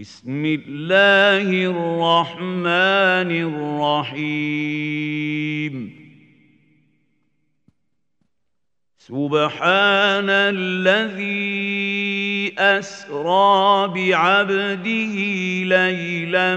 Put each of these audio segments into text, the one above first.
بسم الله الرحمن الرحيم. سبحان الذي أسرى بعبده ليلا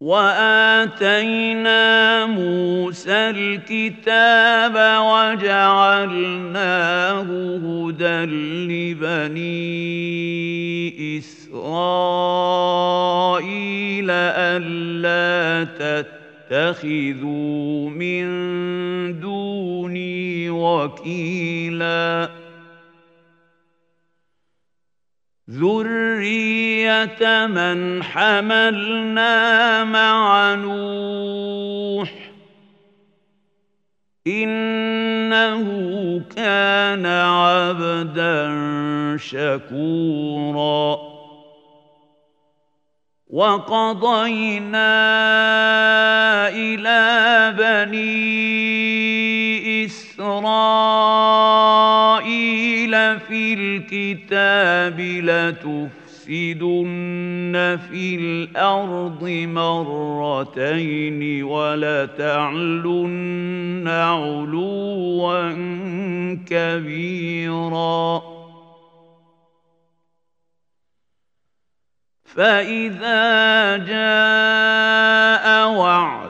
واتينا موسى الكتاب وجعلناه هدى لبني اسرائيل الا تتقوا اتخذوا من دوني وكيلا ذريه من حملنا مع نوح انه كان عبدا شكورا وقضينا إلى بني الكتاب لتفسدن في الأرض مرتين ولتعلن علوا كبيرا فإذا جاء وعد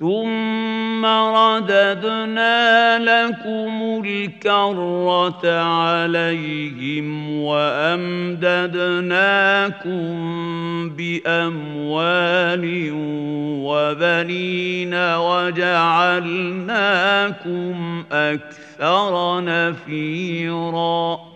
ثم رددنا لكم الكرة عليهم وأمددناكم بأموال وبنين وجعلناكم أكثر نفيرا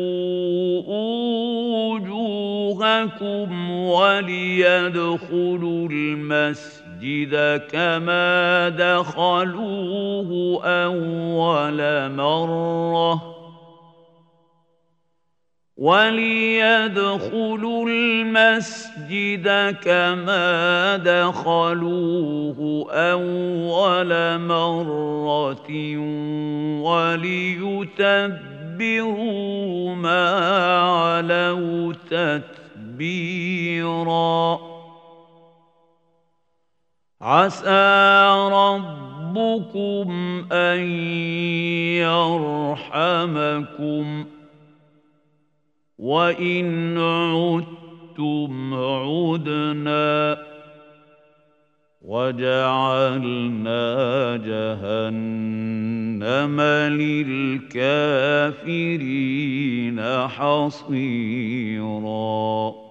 وجوهكم وليدخلوا المسجد كما دخلوه أول مرة. وليدخلوا المسجد كما دخلوه أول مرة وليتبروا ما علوا تتبروا تدبيرا. عسى ربكم أن يرحمكم. وإن عدتم عدنا وجعلنا جهنم للكافرين حصيراً.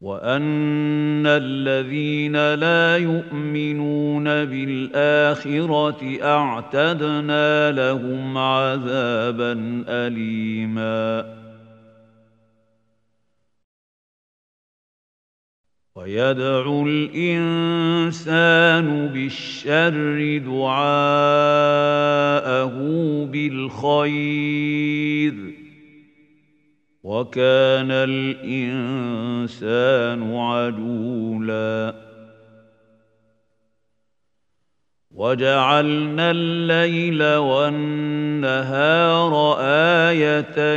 وان الذين لا يؤمنون بالاخره اعتدنا لهم عذابا اليما ويدعو الانسان بالشر دعاءه بالخير وكان الإنسان عجولا. وجعلنا الليل والنهار آيتين.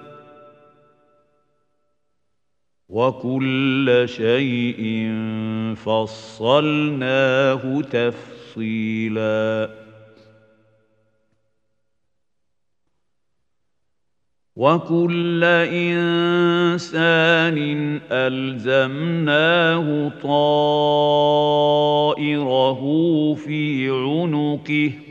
وكل شيء فصلناه تفصيلا. وكل إنسان ألزمناه طائره في عنقه.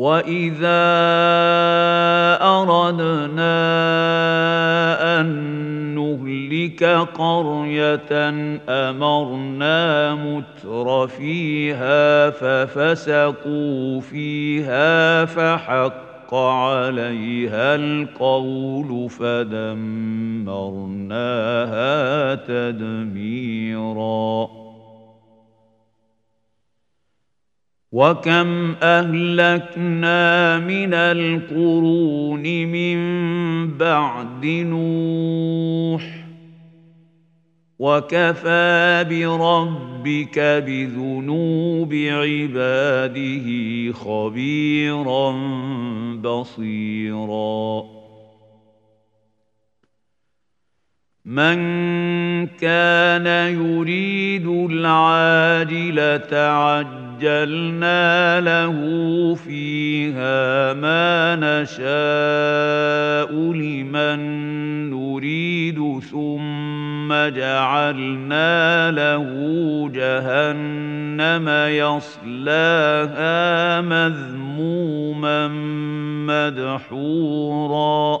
واذا اردنا ان نهلك قريه امرنا متر فيها ففسقوا فيها فحق عليها القول فدمرناها تدميرا وكم اهلكنا من القرون من بعد نوح وكفى بربك بذنوب عباده خبيرا بصيرا من كان يريد العاجله عجل عجلنا له فيها ما نشاء لمن نريد ثم جعلنا له جهنم يصلاها مذموما مدحورا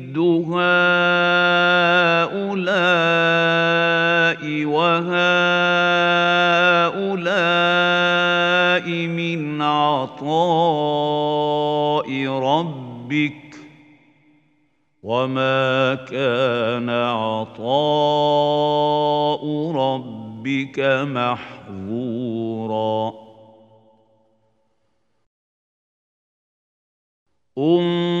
هؤلاء وهؤلاء من عطاء ربك وما كان عطاء ربك محظورا. انظر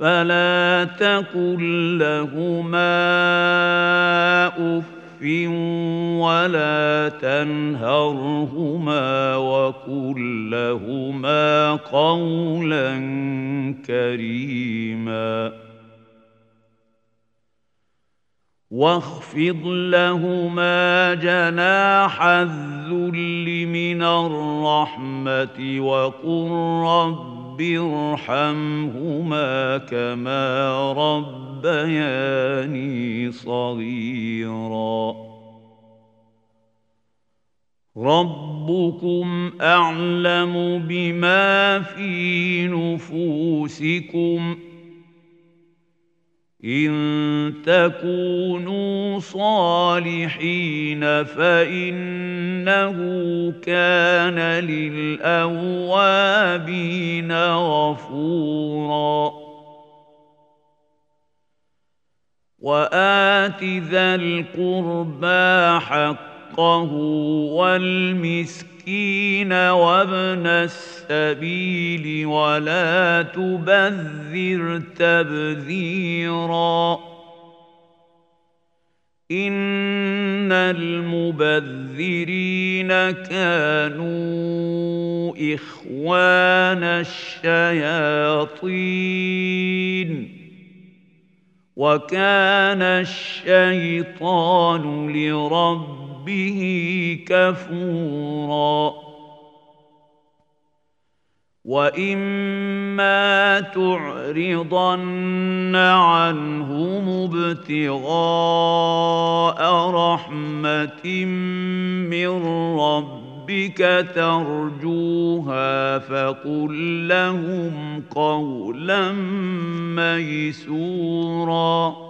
فلا تقل لهما أف ولا تنهرهما وقل لهما قولا كريما. واخفض لهما جناح الذل من الرحمة وقل رب ارحمهما كما رب ربياني صغيرا. ربكم اعلم بما في نفوسكم. إن تكونوا صالحين فإنه كان للأوابين غفورا. وآت ذا القربى حقه والمسكين وابن السبيل ولا تبذر تبذيرا. إن المبذرين كانوا إخوان الشياطين. وكان الشيطان لربه كفورا. واما تعرضن عنهم ابتغاء رحمه من ربك ربك ترجوها فقل لهم قولا ميسورا.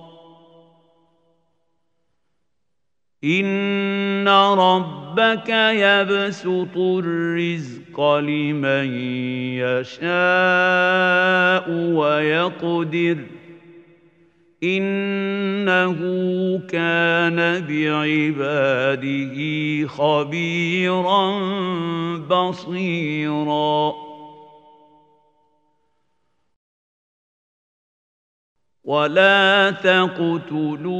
ان ربك يبسط الرزق لمن يشاء ويقدر انه كان بعباده خبيرا بصيرا ولا تقتلوا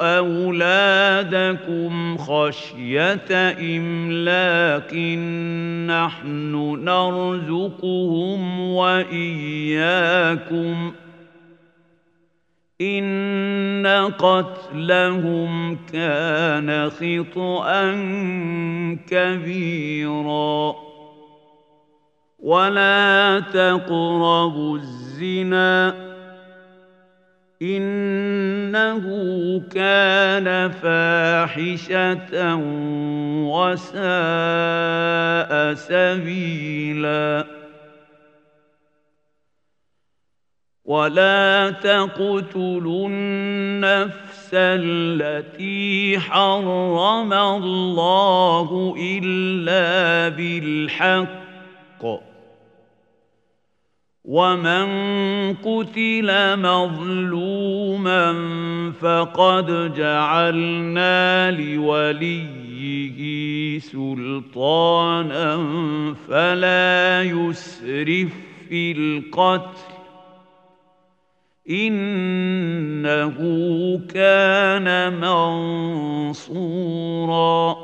أولادكم خشية إملاق نحن نرزقهم وإياكم إن قتلهم كان خطا كبيرا ولا تقربوا الزنا إنه كان فاحشة وساء سبيلا. ولا تقتلوا النفس التي حرم الله إلا بالحق. ومن قتل مظلوما فقد جعلنا لوليه سلطانا فلا يسرف في القتل انه كان منصورا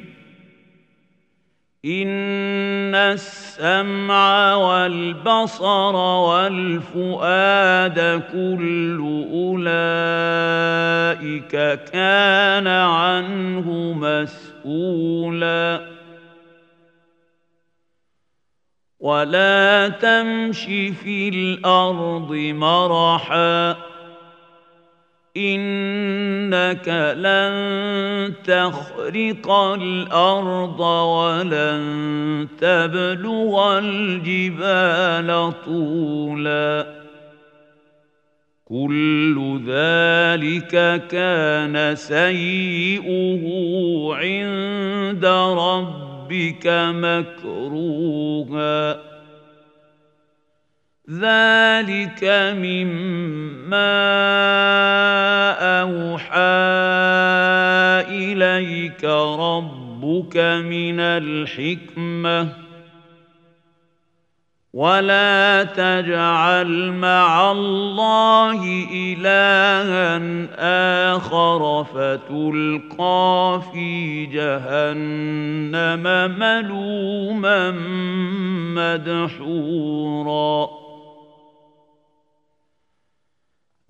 ان السمع والبصر والفؤاد كل اولئك كان عنه مسؤولا ولا تمش في الأرض مرحا إنك لن تخرق الأرض ولن تبلغ الجبال طولا. كل ذلك كان سيئه عند ربك مكروها. ذلك مما أوحى إليك ربك من الحكمة. ولا تجعل مع الله إلها آخر فتلقى في جهنم ملوما مدحورا.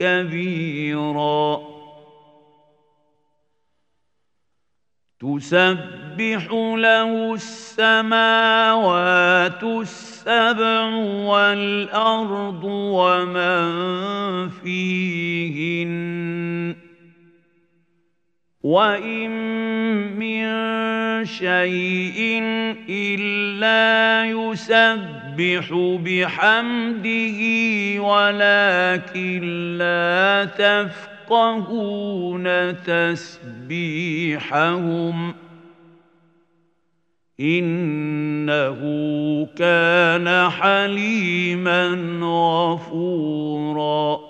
كبيرا. تسبح له السماوات السبع والأرض ومن فيهن. وإن من شيء إلا يسبح بحمده ولكن لا تفقهون تسبيحهم. إنه كان حليما غفورا.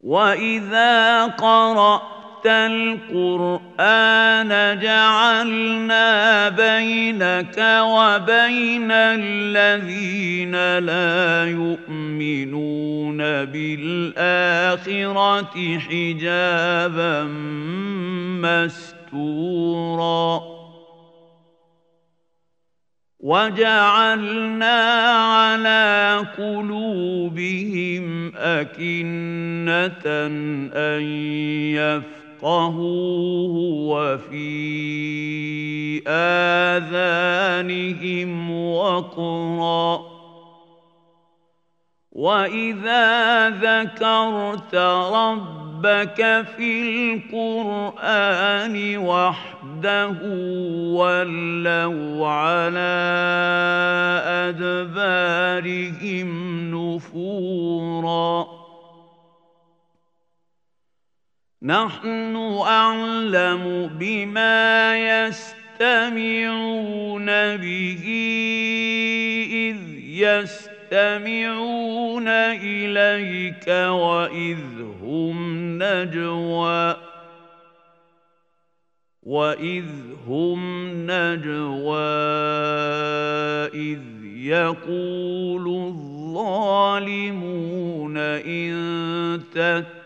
وإذا القرآن جعلنا بينك وبين الذين لا يؤمنون بالآخرة حجابا مستورا. وجعلنا على قلوبهم أكنة أن يفقهوه وفي آذانهم وقرا وإذا ذكرت ربك في القرآن وحده ولوا على أدبارهم نفورا نحن أعلم بما يستمعون به إذ يستمعون إليك وإذ هم نجوى. وإذ هم نجوى إذ يقول الظالمون إن تتبعون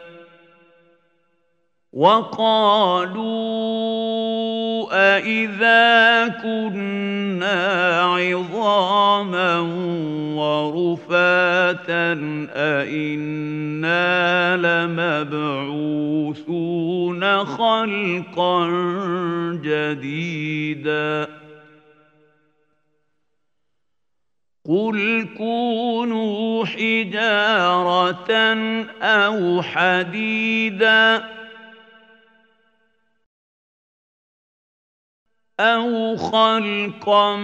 وقالوا أإذا كنا عظاما ورفاتا أإنا لمبعوثون خلقا جديدا قل كونوا حجارة أو حديداً أو خلقا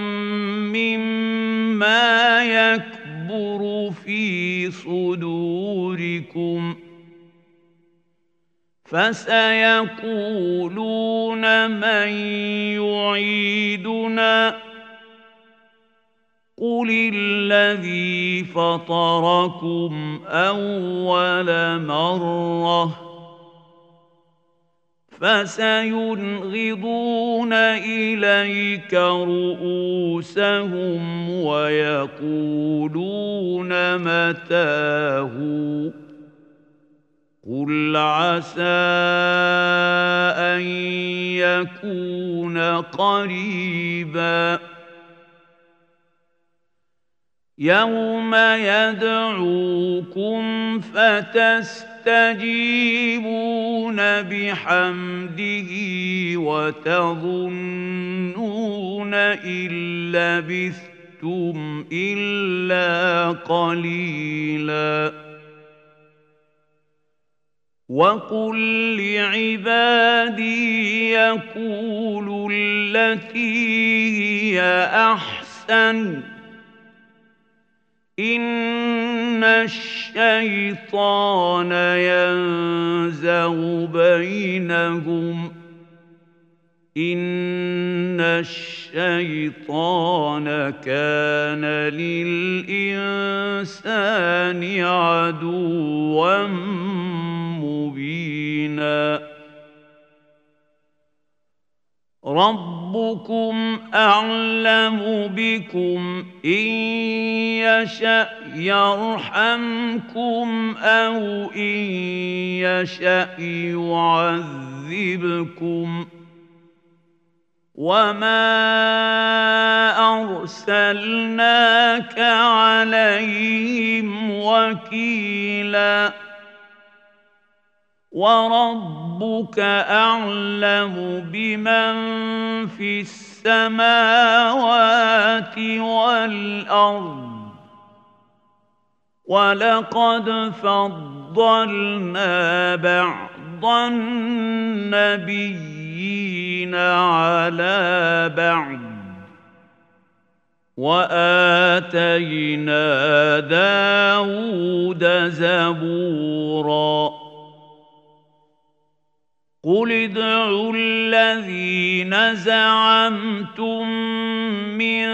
مما يكبر في صدوركم فسيقولون من يعيدنا قل الذي فطركم أول مرة فسينغضون إليك رؤوسهم ويقولون متاه. قل عسى أن يكون قريبا. يوم يدعوكم فتستجيبون تستجيبون بحمده وتظنون إن لبثتم إلا قليلا وقل لعبادي يقولوا التي هي أحسن الشيطان ينزغ بينهم. إن الشيطان كان للإنسان عدوا مبيناً. ربكم أعلم بكم إن يشأ يرحمكم أو إن يشأ يعذبكم وما أرسلناك عليهم وكيلاً وربك أعلم بمن في السماوات والأرض ولقد فضلنا بعض النبيين على بعض وآتينا داود زبورا قل ادعوا الذين زعمتم من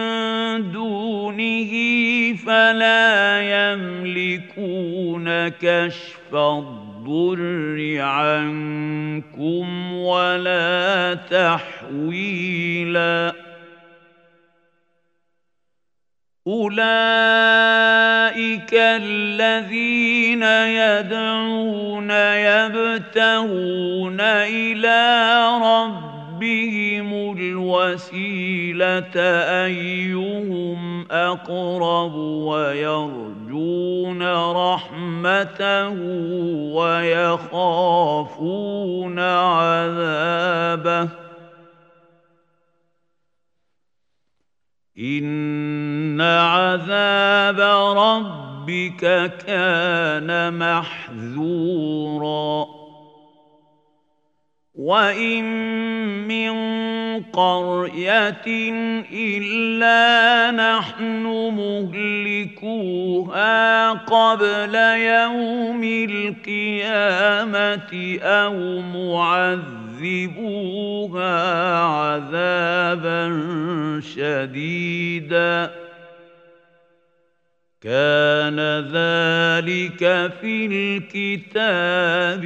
دونه فلا يملكون كشف الضر عنكم ولا تحويلا أولئك الذين يدعون يبتغون إلى ربهم الوسيلة أيهم أقرب ويرجون رحمته ويخافون عذابه إن عذاب ربك كان محذورا وان من قريه الا نحن مهلكوها قبل يوم القيامه أو معذبوها عذابا شديدا كان ذلك في الكتاب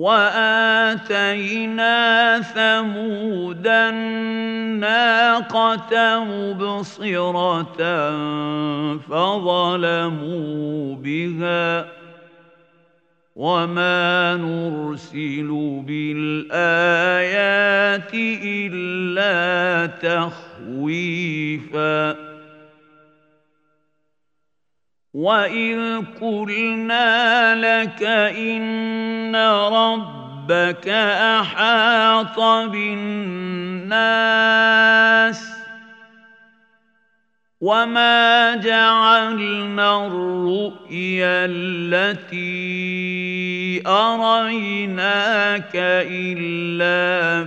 واتينا ثمود الناقه مبصره فظلموا بها وما نرسل بالايات الا تخويفا واذ قلنا لك ان ربك احاط بالناس وما جعلنا الرؤيا التي اريناك الا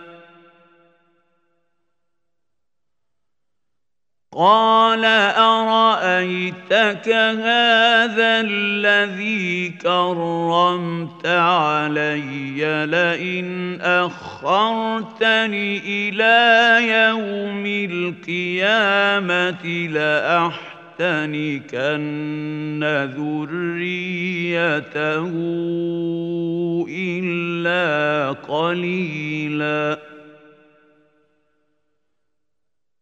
قال أرأيتك هذا الذي كرمت علي لئن أخرتني إلى يوم القيامة لأحتنكن ذريته إلا قليلا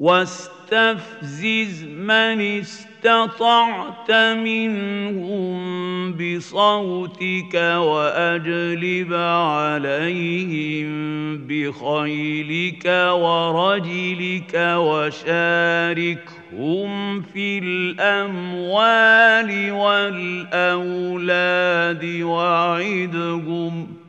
واستفزز من استطعت منهم بصوتك وأجلب عليهم بخيلك ورجلك وشاركهم في الأموال والأولاد وعدهم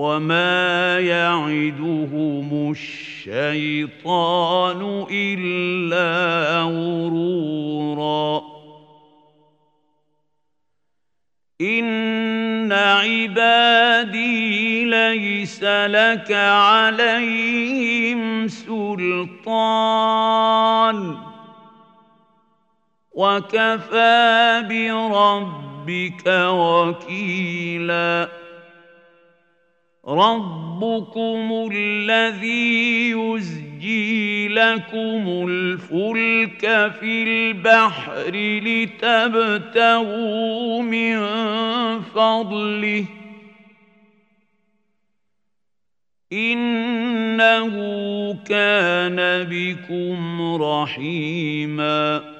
وما يعدهم الشيطان الا غرورا ان عبادي ليس لك عليهم سلطان وكفى بربك وكيلا ربكم الذي يزجي لكم الفلك في البحر لتبتغوا من فضله انه كان بكم رحيما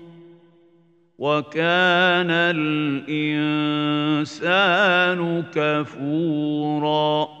وكان الإنسان كفورا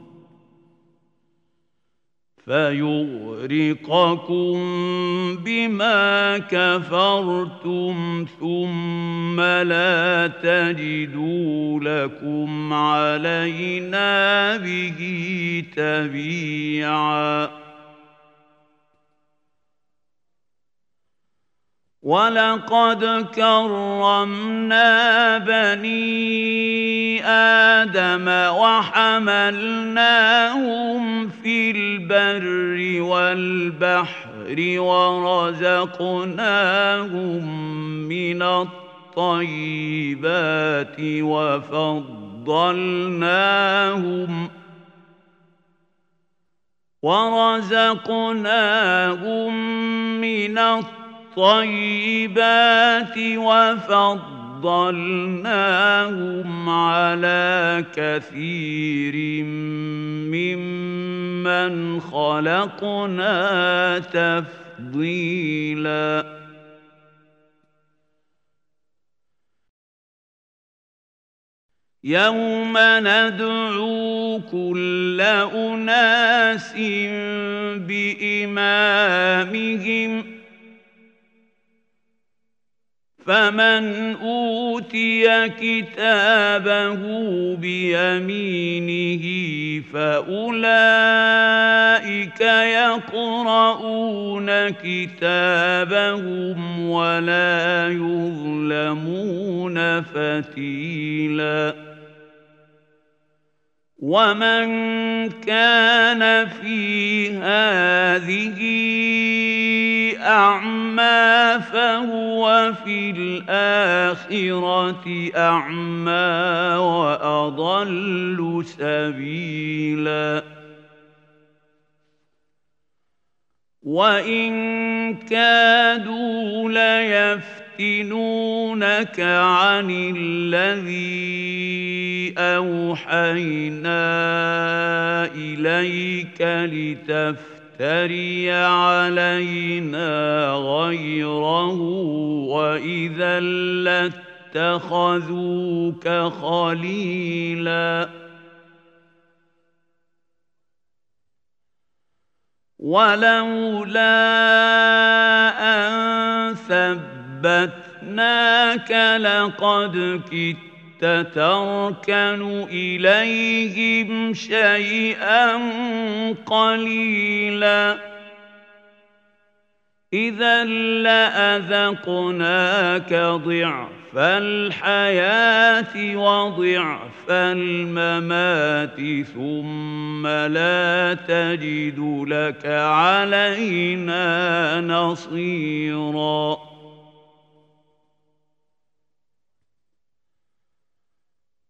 فيغرقكم بما كفرتم ثم لا تجدوا لكم علينا به تبيعا. ولقد كرمنا بني آدم وحملناهم في البر والبحر ورزقناهم من الطيبات وفضلناهم ورزقناهم من الطيبات الطيبات وفضلناهم على كثير ممن خلقنا تفضيلا يوم ندعو كل اناس بامامهم فمن أوتي كتابه بيمينه فأولئك يقرؤون كتابهم ولا يظلمون فتيلا. ومن كان في هذه أعمى فهو في الآخرة أعمى وأضل سبيلا وإن كادوا ليفتنونك عن الذي أوحينا إليك لتفتن تفتري علينا غيره وإذا اتخذوك خليلا. ولولا أن ثبتناك لقد كدت تركن اليهم شيئا قليلا اذا لاذقناك ضعف الحياة وضعف الممات ثم لا تجد لك علينا نصيرا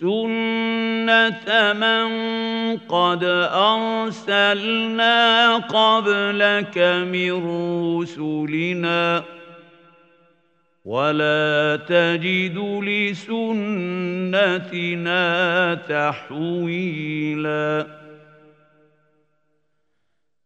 سنه من قد ارسلنا قبلك من رسلنا ولا تجد لسنتنا تحويلا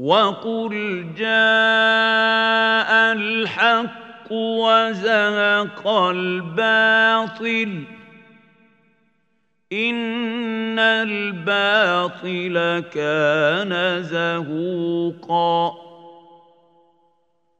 وقل جاء الحق وزهق الباطل ان الباطل كان زهوقا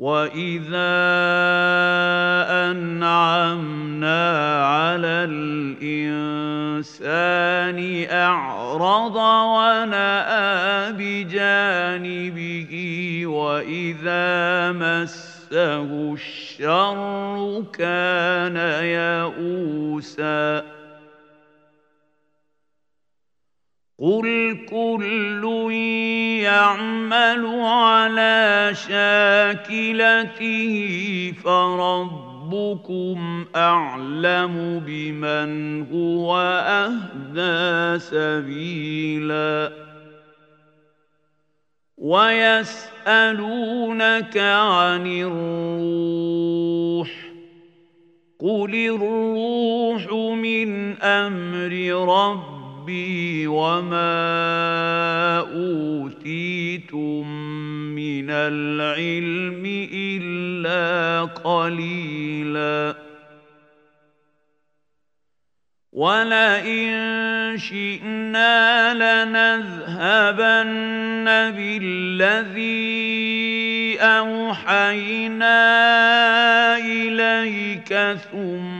واذا انعمنا على الانسان اعرض وناى بجانبه واذا مسه الشر كان يئوسا قل كل يعمل على شاكلته فربكم اعلم بمن هو اهدى سبيلا ويسالونك عن الروح قل الروح من أمر ربي ربي وما أوتيتم من العلم إلا قليلا. ولئن شئنا لنذهبن بالذي اوحينا اليك ثم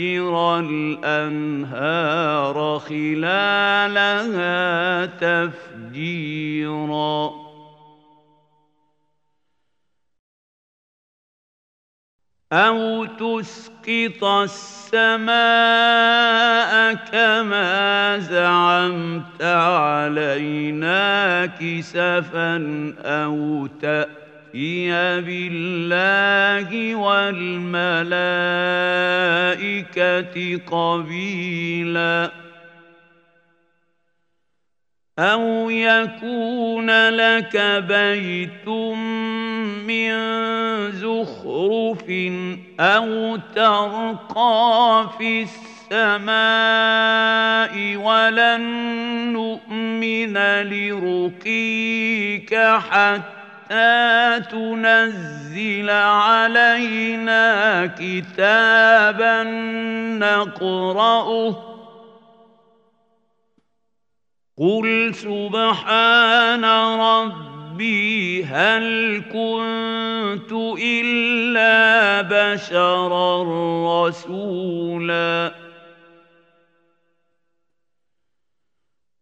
ويفجر الأنهار خلالها تفجيرا. أو تسقط السماء كما زعمت علينا كسفا أو تأتي يأتي بالله والملائكة قبيلا. أو يكون لك بيت من زخرف أو ترقى في السماء ولن نؤمن لرقيك حتى تنزل علينا كتابا نقرأه. قل سبحان ربي هل كنت إلا بشرا رسولا.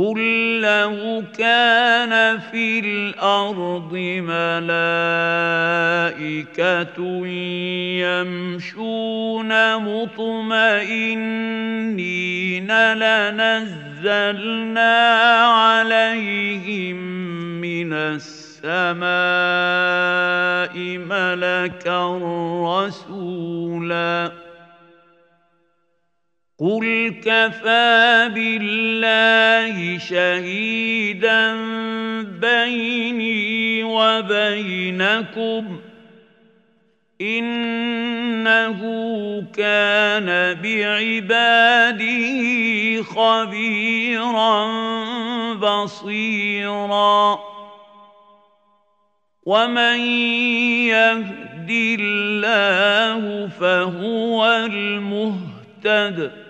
قل لو كان في الأرض ملائكه يمشون مطمئنين لنزلنا عليهم من السماء ملكا رسولا قل كفى بالله شهيدا بيني وبينكم انه كان بعباده خبيرا بصيرا ومن يهد الله فهو المهتد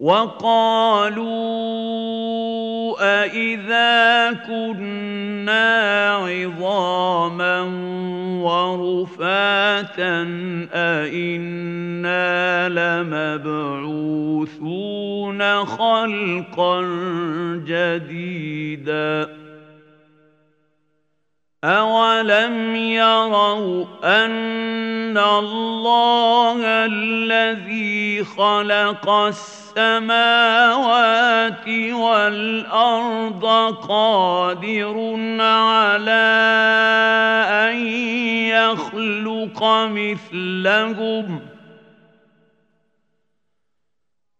وقالوا أإذا كنا عظاما ورفاتا أإنا لمبعوثون خلقا جديدا أولم يروا أن الله الذي خلق السماء السماوات والأرض قادر على أن يخلق مثلهم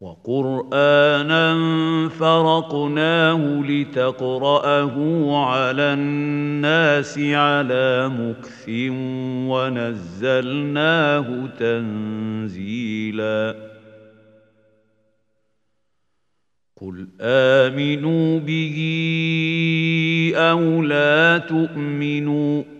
وقرآنا فرقناه لتقرأه على الناس على مكث ونزلناه تنزيلا. قل آمنوا به أو لا تؤمنوا